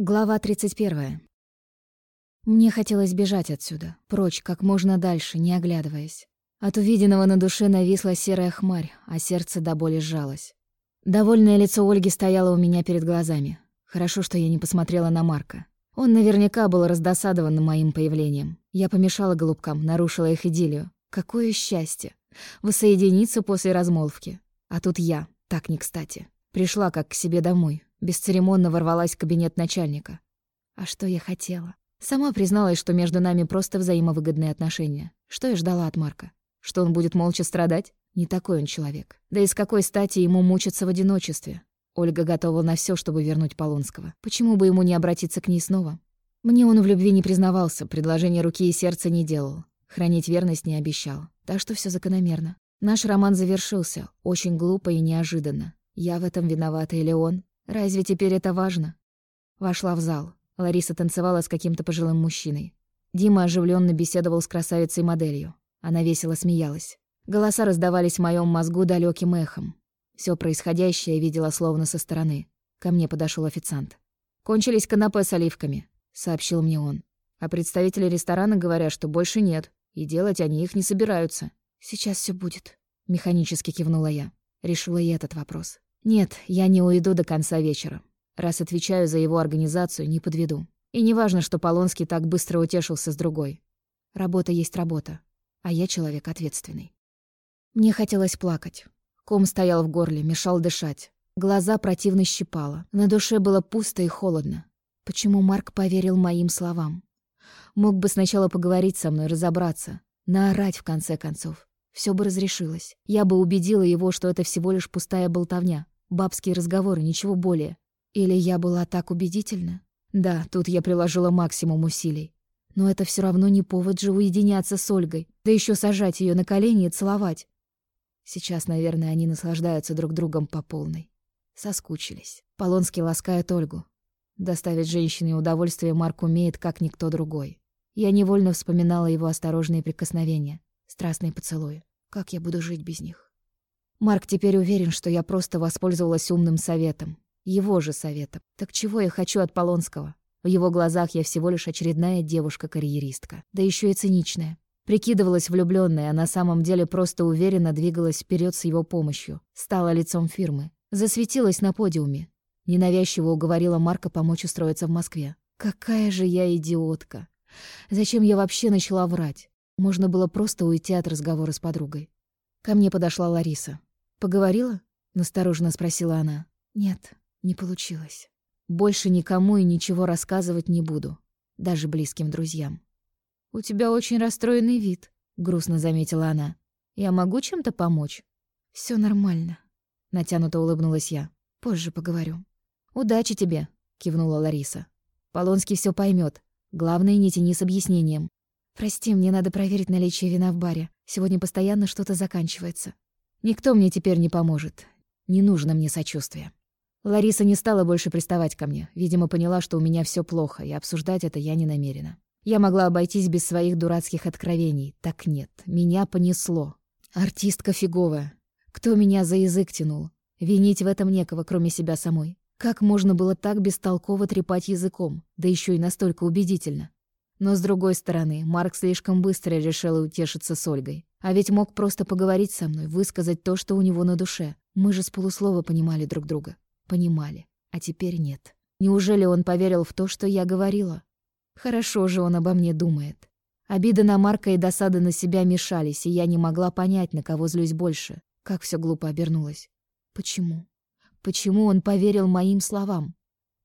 Глава 31. Мне хотелось бежать отсюда, прочь, как можно дальше, не оглядываясь. От увиденного на душе нависла серая хмарь, а сердце до боли сжалось. Довольное лицо Ольги стояло у меня перед глазами. Хорошо, что я не посмотрела на Марка. Он наверняка был раздосадован моим появлением. Я помешала голубкам, нарушила их идиллию. Какое счастье! Воссоединиться после размолвки. А тут я, так не кстати. Пришла как к себе домой, Бесцеремонно ворвалась в кабинет начальника. А что я хотела? Сама призналась, что между нами просто взаимовыгодные отношения. Что я ждала от Марка? Что он будет молча страдать? Не такой он человек. Да и с какой стати ему мучиться в одиночестве? Ольга готова на все, чтобы вернуть Полонского. Почему бы ему не обратиться к ней снова? Мне он в любви не признавался, предложение руки и сердца не делал. Хранить верность не обещал. Так что все закономерно. Наш роман завершился, очень глупо и неожиданно. Я в этом виновата или он? Разве теперь это важно? Вошла в зал. Лариса танцевала с каким-то пожилым мужчиной. Дима оживленно беседовал с красавицей-моделью. Она весело смеялась. Голоса раздавались в моем мозгу далеким эхом. Все происходящее я видела словно со стороны. Ко мне подошел официант. «Кончились канапе с оливками», — сообщил мне он. «А представители ресторана говорят, что больше нет, и делать они их не собираются». «Сейчас все будет», — механически кивнула я. Решила и этот вопрос. Нет, я не уйду до конца вечера. Раз отвечаю за его организацию, не подведу. И не важно, что Полонский так быстро утешился с другой. Работа есть работа, а я человек ответственный. Мне хотелось плакать. Ком стоял в горле, мешал дышать. Глаза противно щипало. На душе было пусто и холодно. Почему Марк поверил моим словам? Мог бы сначала поговорить со мной, разобраться, наорать в конце концов все бы разрешилось. Я бы убедила его, что это всего лишь пустая болтовня, бабские разговоры, ничего более. Или я была так убедительна? Да, тут я приложила максимум усилий. Но это все равно не повод же уединяться с Ольгой, да еще сажать ее на колени и целовать. Сейчас, наверное, они наслаждаются друг другом по полной. Соскучились. Полонский ласкает Ольгу. Доставить женщине удовольствие Марк умеет, как никто другой. Я невольно вспоминала его осторожные прикосновения, страстные поцелуи. Как я буду жить без них? Марк теперь уверен, что я просто воспользовалась умным советом. Его же советом. Так чего я хочу от Полонского? В его глазах я всего лишь очередная девушка-карьеристка. Да еще и циничная. Прикидывалась влюбленной, а на самом деле просто уверенно двигалась вперед с его помощью. Стала лицом фирмы. Засветилась на подиуме. Ненавязчиво уговорила Марка помочь устроиться в Москве. Какая же я идиотка. Зачем я вообще начала врать? Можно было просто уйти от разговора с подругой. Ко мне подошла Лариса. «Поговорила?» — настороженно спросила она. «Нет, не получилось. Больше никому и ничего рассказывать не буду, даже близким друзьям». «У тебя очень расстроенный вид», — грустно заметила она. «Я могу чем-то помочь?» Все нормально», — натянуто улыбнулась я. «Позже поговорю». «Удачи тебе», — кивнула Лариса. «Полонский все поймет. Главное, не тяни с объяснением. «Прости, мне надо проверить наличие вина в баре. Сегодня постоянно что-то заканчивается. Никто мне теперь не поможет. Не нужно мне сочувствия». Лариса не стала больше приставать ко мне. Видимо, поняла, что у меня все плохо, и обсуждать это я не намерена. Я могла обойтись без своих дурацких откровений. Так нет, меня понесло. Артистка фиговая. Кто меня за язык тянул? Винить в этом некого, кроме себя самой. Как можно было так бестолково трепать языком, да еще и настолько убедительно? Но с другой стороны, Марк слишком быстро решил утешиться с Ольгой. А ведь мог просто поговорить со мной, высказать то, что у него на душе. Мы же с полуслова понимали друг друга. Понимали. А теперь нет. Неужели он поверил в то, что я говорила? Хорошо же он обо мне думает. Обида на Марка и досада на себя мешались, и я не могла понять, на кого злюсь больше. Как все глупо обернулось. Почему? Почему он поверил моим словам?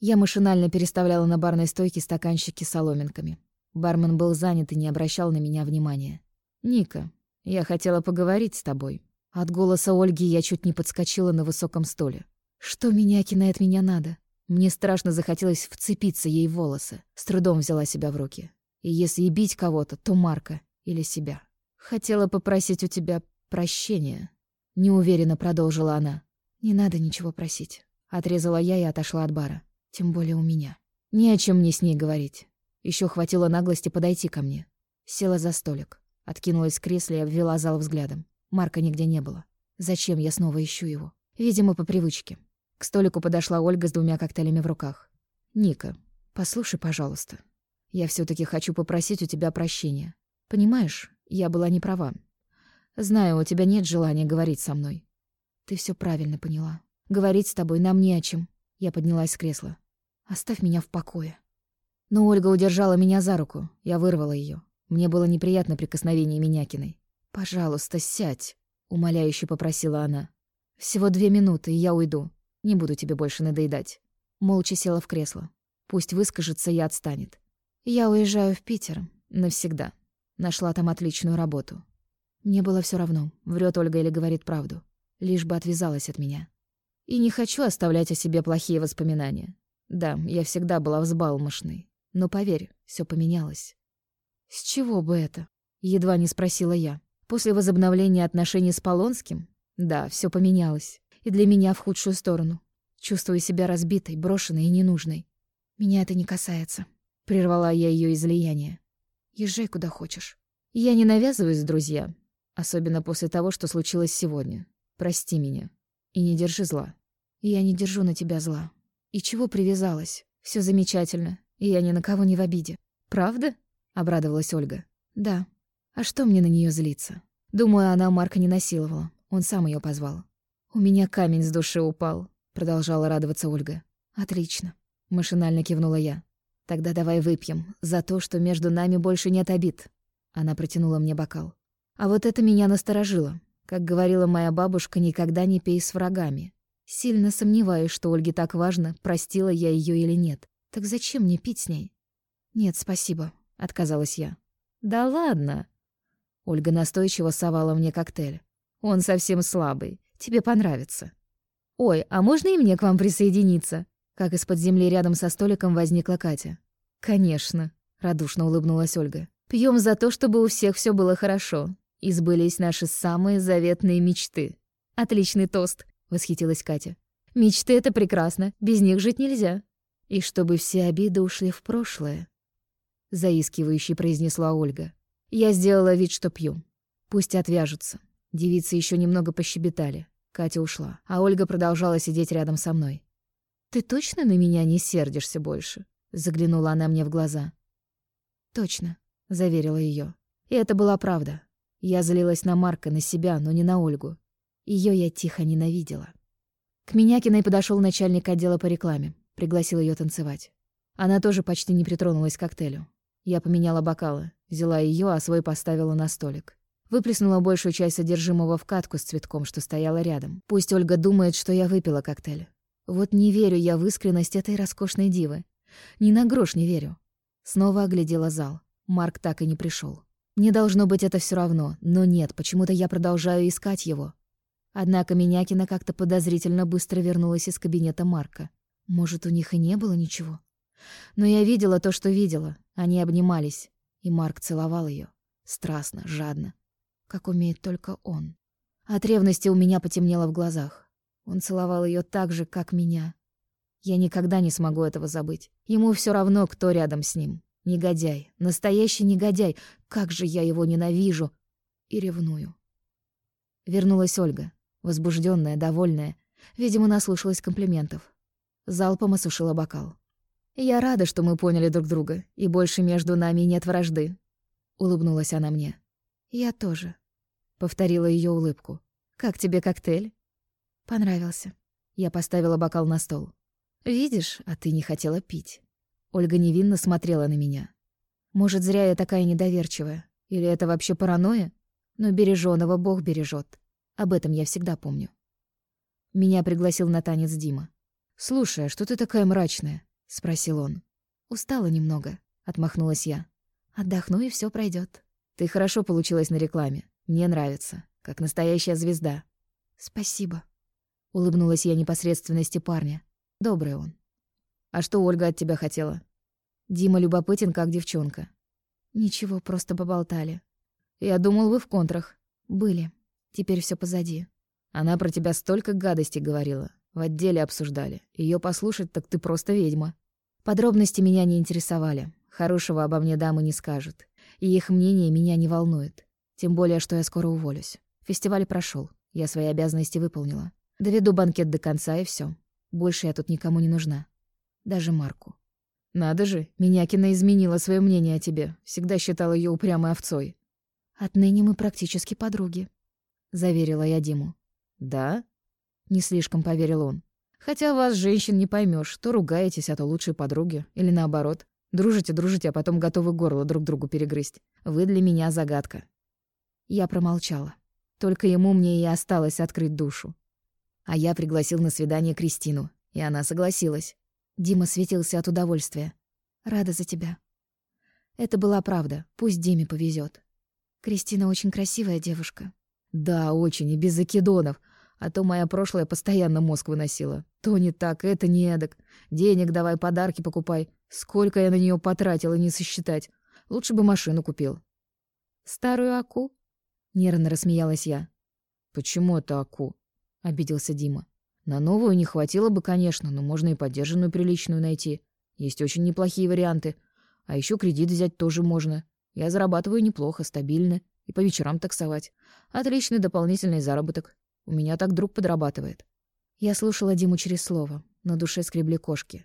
Я машинально переставляла на барной стойке стаканчики с соломинками. Бармен был занят и не обращал на меня внимания. «Ника, я хотела поговорить с тобой». От голоса Ольги я чуть не подскочила на высоком столе. «Что Минякина от меня надо?» Мне страшно захотелось вцепиться ей в волосы. С трудом взяла себя в руки. И если и бить кого-то, то Марка или себя. «Хотела попросить у тебя прощения», — неуверенно продолжила она. «Не надо ничего просить», — отрезала я и отошла от бара. Тем более у меня. Не о чем мне с ней говорить. Еще хватило наглости подойти ко мне. Села за столик, откинулась в кресле и обвела зал взглядом. Марка нигде не было. Зачем я снова ищу его? Видимо, по привычке. К столику подошла Ольга с двумя коктейлями в руках. «Ника, Послушай, пожалуйста. Я все таки хочу попросить у тебя прощения. Понимаешь, я была не права. Знаю, у тебя нет желания говорить со мной. Ты все правильно поняла. Говорить с тобой нам не о чем. Я поднялась с кресла. Оставь меня в покое. Но Ольга удержала меня за руку. Я вырвала ее. Мне было неприятно прикосновение Минякиной. «Пожалуйста, сядь», — умоляюще попросила она. «Всего две минуты, и я уйду. Не буду тебе больше надоедать». Молча села в кресло. Пусть выскажется и отстанет. Я уезжаю в Питер. Навсегда. Нашла там отличную работу. Мне было все равно, врет Ольга или говорит правду. Лишь бы отвязалась от меня. И не хочу оставлять о себе плохие воспоминания. Да, я всегда была взбалмошной. Но поверь, все поменялось. С чего бы это? Едва не спросила я. После возобновления отношений с Полонским? Да, все поменялось. И для меня в худшую сторону. Чувствую себя разбитой, брошенной и ненужной. Меня это не касается. Прервала я ее излияние. Езжай куда хочешь. Я не навязываюсь, друзья. Особенно после того, что случилось сегодня. Прости меня. И не держи зла. Я не держу на тебя зла. И чего привязалась? Все замечательно. И я ни на кого не в обиде. Правда? Обрадовалась Ольга. Да. А что мне на нее злиться? Думаю, она Марка не насиловала. Он сам ее позвал. У меня камень с души упал. Продолжала радоваться Ольга. «Отлично», — машинально кивнула я. «Тогда давай выпьем за то, что между нами больше нет обид». Она протянула мне бокал. А вот это меня насторожило. Как говорила моя бабушка, никогда не пей с врагами. Сильно сомневаюсь, что Ольге так важно, простила я ее или нет. Так зачем мне пить с ней? «Нет, спасибо», — отказалась я. «Да ладно». Ольга настойчиво совала мне коктейль. «Он совсем слабый. Тебе понравится». «Ой, а можно и мне к вам присоединиться?» Как из-под земли рядом со столиком возникла Катя. «Конечно», — радушно улыбнулась Ольга. Пьем за то, чтобы у всех все было хорошо. И сбылись наши самые заветные мечты». «Отличный тост», — восхитилась Катя. «Мечты — это прекрасно, без них жить нельзя». «И чтобы все обиды ушли в прошлое», — заискивающе произнесла Ольга. Я сделала вид, что пью. Пусть отвяжутся. Девицы еще немного пощебетали. Катя ушла, а Ольга продолжала сидеть рядом со мной. «Ты точно на меня не сердишься больше?» — заглянула она мне в глаза. «Точно», — заверила ее. И это была правда. Я злилась на Марка, на себя, но не на Ольгу. Ее я тихо ненавидела. К Минякиной подошел начальник отдела по рекламе, пригласил ее танцевать. Она тоже почти не притронулась к коктейлю. Я поменяла бокалы, взяла ее, а свой поставила на столик. Выплеснула большую часть содержимого в катку с цветком, что стояла рядом. Пусть Ольга думает, что я выпила коктейль. Вот не верю я в искренность этой роскошной дивы. Ни на грош не верю. Снова оглядела зал. Марк так и не пришел. Не должно быть это все равно, но нет, почему-то я продолжаю искать его. Однако Минякина как-то подозрительно быстро вернулась из кабинета Марка. Может, у них и не было ничего. Но я видела то, что видела. Они обнимались, и Марк целовал ее Страстно, жадно как умеет только он. От ревности у меня потемнело в глазах. Он целовал ее так же, как меня. Я никогда не смогу этого забыть. Ему все равно, кто рядом с ним. Негодяй, настоящий негодяй. Как же я его ненавижу и ревную. Вернулась Ольга, возбужденная, довольная. Видимо, наслушалась комплиментов. Залпом осушила бокал. «Я рада, что мы поняли друг друга, и больше между нами нет вражды», — улыбнулась она мне. «Я тоже», Повторила ее улыбку. «Как тебе коктейль?» «Понравился». Я поставила бокал на стол. «Видишь, а ты не хотела пить». Ольга невинно смотрела на меня. «Может, зря я такая недоверчивая? Или это вообще паранойя? Но бережёного Бог бережет. Об этом я всегда помню». Меня пригласил на танец Дима. «Слушай, а что ты такая мрачная?» — спросил он. «Устала немного», — отмахнулась я. «Отдохну, и все пройдет. Ты хорошо получилась на рекламе. Мне нравится, как настоящая звезда. Спасибо. Улыбнулась я непосредственности парня. Добрый он. А что Ольга от тебя хотела? Дима любопытен, как девчонка. Ничего, просто поболтали. Я думал, вы в контрах. Были. Теперь все позади. Она про тебя столько гадостей говорила. В отделе обсуждали. Ее послушать, так ты просто ведьма. Подробности меня не интересовали. Хорошего обо мне дамы не скажут. И их мнение меня не волнует. Тем более, что я скоро уволюсь. Фестиваль прошел, я свои обязанности выполнила. Доведу банкет до конца, и все. Больше я тут никому не нужна. Даже Марку. Надо же, Минякина изменила свое мнение о тебе. Всегда считала ее упрямой овцой. Отныне мы практически подруги, заверила я Диму. Да? Не слишком поверил он. Хотя вас, женщин, не поймешь, то ругаетесь, а то лучшие подруги, или наоборот. Дружите, дружите, а потом готовы горло друг другу перегрызть. Вы для меня загадка. Я промолчала. Только ему мне и осталось открыть душу. А я пригласил на свидание Кристину, и она согласилась. Дима светился от удовольствия. Рада за тебя. Это была правда. Пусть Диме повезет. Кристина очень красивая девушка. Да, очень, и без закидонов. А то моя прошлая постоянно мозг выносила. То не так, это не эдак. Денег давай, подарки покупай. Сколько я на нее потратила, не сосчитать. Лучше бы машину купил. Старую Аку? Нервно рассмеялась я. Почему это Аку? Обиделся Дима. На новую не хватило бы, конечно, но можно и подержанную приличную найти. Есть очень неплохие варианты. А еще кредит взять тоже можно. Я зарабатываю неплохо, стабильно. И по вечерам таксовать. Отличный дополнительный заработок. У меня так друг подрабатывает. Я слушала Диму через слово. На душе скребли кошки.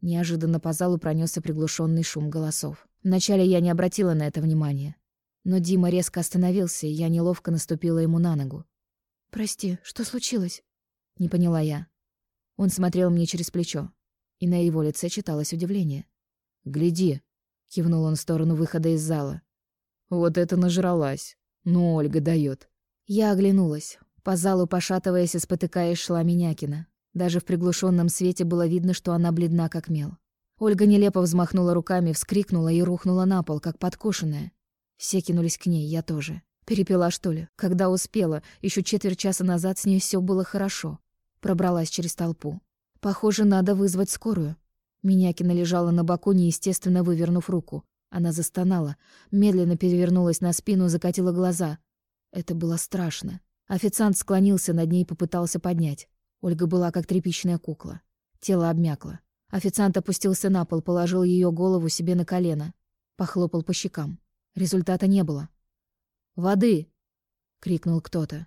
Неожиданно по залу пронесся приглушенный шум голосов. Вначале я не обратила на это внимания. Но Дима резко остановился, и я неловко наступила ему на ногу. «Прости, что случилось?» Не поняла я. Он смотрел мне через плечо, и на его лице читалось удивление. «Гляди!» — кивнул он в сторону выхода из зала. «Вот это нажралась! Ну, Ольга дает. Я оглянулась. По залу, пошатываясь и спотыкаясь, шла Минякина. Даже в приглушенном свете было видно, что она бледна, как мел. Ольга нелепо взмахнула руками, вскрикнула и рухнула на пол, как подкошенная. Все кинулись к ней, я тоже. Перепила, что ли? Когда успела, еще четверть часа назад с ней все было хорошо. Пробралась через толпу. Похоже, надо вызвать скорую. Минякина лежала на боку, неестественно вывернув руку. Она застонала, медленно перевернулась на спину, закатила глаза. Это было страшно. Официант склонился над ней и попытался поднять. Ольга была как тряпичная кукла. Тело обмякло. Официант опустился на пол, положил ее голову себе на колено. Похлопал по щекам. Результата не было. «Воды!» — крикнул кто-то.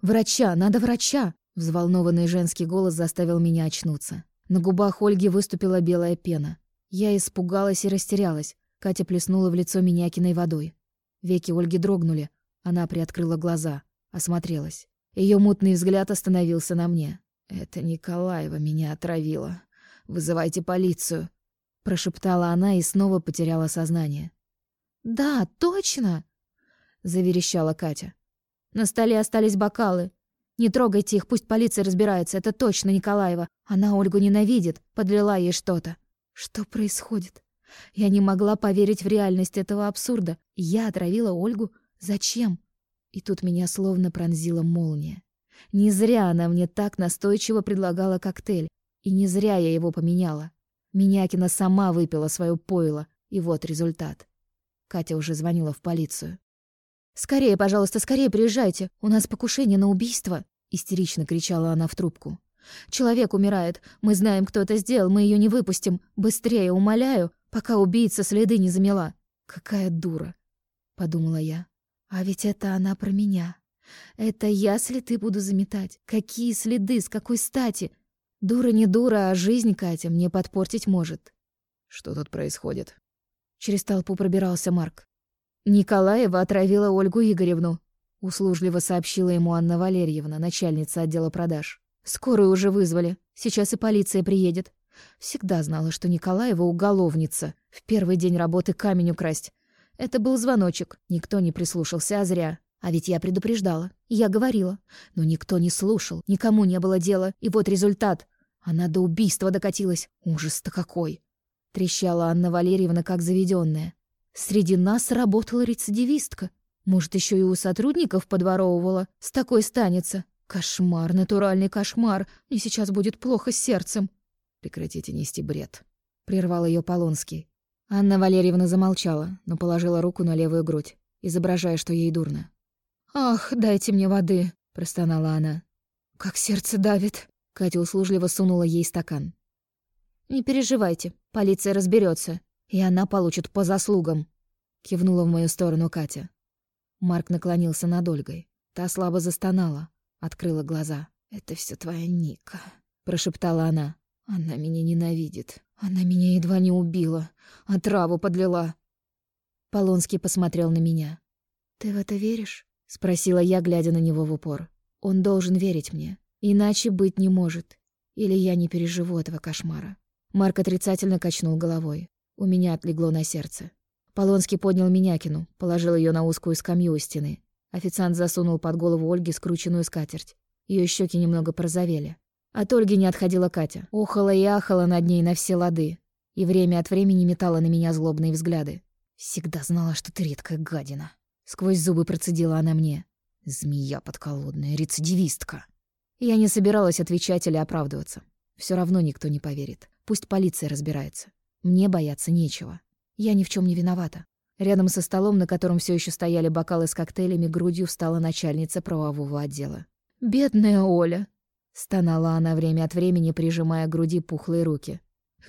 «Врача! Надо врача!» Взволнованный женский голос заставил меня очнуться. На губах Ольги выступила белая пена. Я испугалась и растерялась. Катя плеснула в лицо Минякиной водой. Веки Ольги дрогнули. Она приоткрыла глаза, осмотрелась. Ее мутный взгляд остановился на мне. «Это Николаева меня отравила. Вызывайте полицию», — прошептала она и снова потеряла сознание. «Да, точно!» — заверещала Катя. «На столе остались бокалы. Не трогайте их, пусть полиция разбирается. Это точно Николаева. Она Ольгу ненавидит, подлила ей что-то. Что происходит? Я не могла поверить в реальность этого абсурда. Я отравила Ольгу? Зачем? И тут меня словно пронзила молния. Не зря она мне так настойчиво предлагала коктейль. И не зря я его поменяла. Минякина сама выпила свое пойло. И вот результат. Катя уже звонила в полицию. «Скорее, пожалуйста, скорее приезжайте. У нас покушение на убийство!» Истерично кричала она в трубку. «Человек умирает. Мы знаем, кто это сделал. Мы ее не выпустим. Быстрее, умоляю, пока убийца следы не замела». «Какая дура!» — подумала я. «А ведь это она про меня. Это я следы буду заметать. Какие следы, с какой стати? Дура не дура, а жизнь Катя мне подпортить может». «Что тут происходит?» Через толпу пробирался Марк. Николаева отравила Ольгу Игоревну, услужливо сообщила ему Анна Валерьевна, начальница отдела продаж. Скорую уже вызвали. Сейчас и полиция приедет. Всегда знала, что Николаева уголовница. В первый день работы камень украсть. Это был звоночек. Никто не прислушался, а зря. А ведь я предупреждала. Я говорила. Но никто не слушал. Никому не было дела. И вот результат. Она до убийства докатилась. Ужас-то какой. Трещала Анна Валерьевна, как заведенная. Среди нас работала рецидивистка. Может, еще и у сотрудников подворовывала. С такой станется. Кошмар, натуральный кошмар. Мне сейчас будет плохо с сердцем. Прекратите нести бред. Прервал ее Полонский. Анна Валерьевна замолчала, но положила руку на левую грудь, изображая, что ей дурно. «Ах, дайте мне воды!» — простонала она. «Как сердце давит!» Катя услужливо сунула ей стакан. «Не переживайте, полиция разберется и она получит по заслугам», — кивнула в мою сторону Катя. Марк наклонился над Ольгой. Та слабо застонала, открыла глаза. «Это все твоя Ника», — прошептала она. Она. Меня ненавидит. Она меня едва не убила. А траву подлила. Полонский посмотрел на меня. «Ты в это веришь?» — спросила я, глядя на него в упор. «Он должен верить мне. Иначе быть не может. Или я не переживу этого кошмара». Марк отрицательно качнул головой. У меня отлегло на сердце. Полонский поднял Минякину, положил ее на узкую скамью у стены. Официант засунул под голову Ольги скрученную скатерть. Ее щеки немного порозовели. От Ольги не отходила Катя. Охала и ахала над ней на все лады. И время от времени метала на меня злобные взгляды. «Всегда знала, что ты редкая гадина». Сквозь зубы процедила она мне. «Змея подколодная, рецидивистка». Я не собиралась отвечать или оправдываться. Все равно никто не поверит. Пусть полиция разбирается. Мне бояться нечего. Я ни в чем не виновата. Рядом со столом, на котором все еще стояли бокалы с коктейлями, грудью встала начальница правового отдела. «Бедная Оля!» — стонала она время от времени, прижимая к груди пухлые руки.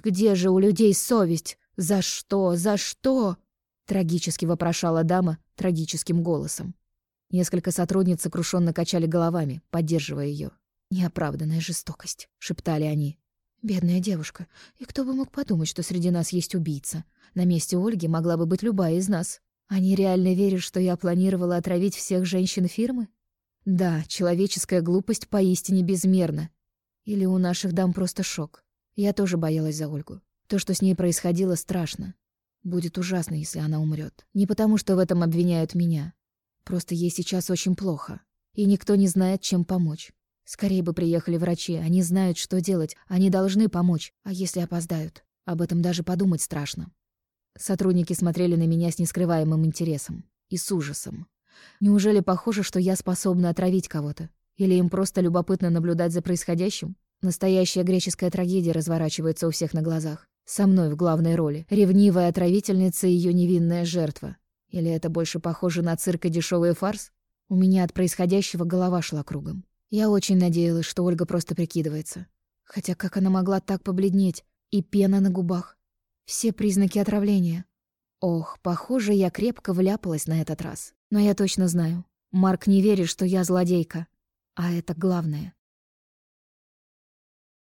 «Где же у людей совесть? За что? За что?» Трагически вопрошала дама трагическим голосом. Несколько сотрудниц сокрушенно качали головами, поддерживая ее. «Неоправданная жестокость», — шептали они. «Бедная девушка. И кто бы мог подумать, что среди нас есть убийца? На месте Ольги могла бы быть любая из нас. Они реально верят, что я планировала отравить всех женщин фирмы? Да, человеческая глупость поистине безмерна. Или у наших дам просто шок. Я тоже боялась за Ольгу. То, что с ней происходило, страшно. Будет ужасно, если она умрет. Не потому, что в этом обвиняют меня. Просто ей сейчас очень плохо. И никто не знает, чем помочь. Скорее бы приехали врачи. Они знают, что делать. Они должны помочь. А если опоздают? Об этом даже подумать страшно. Сотрудники смотрели на меня с нескрываемым интересом. И с ужасом. Неужели похоже, что я способна отравить кого-то? Или им просто любопытно наблюдать за происходящим? Настоящая греческая трагедия разворачивается у всех на глазах. Со мной в главной роли. Ревнивая отравительница и ее невинная жертва. Или это больше похоже на цирк и дешевый фарс? У меня от происходящего голова шла кругом. Я очень надеялась, что Ольга просто прикидывается. Хотя как она могла так побледнеть? И пена на губах. Все признаки отравления. Ох, похоже, я крепко вляпалась на этот раз. Но я точно знаю. Марк не верит, что я злодейка. А это главное.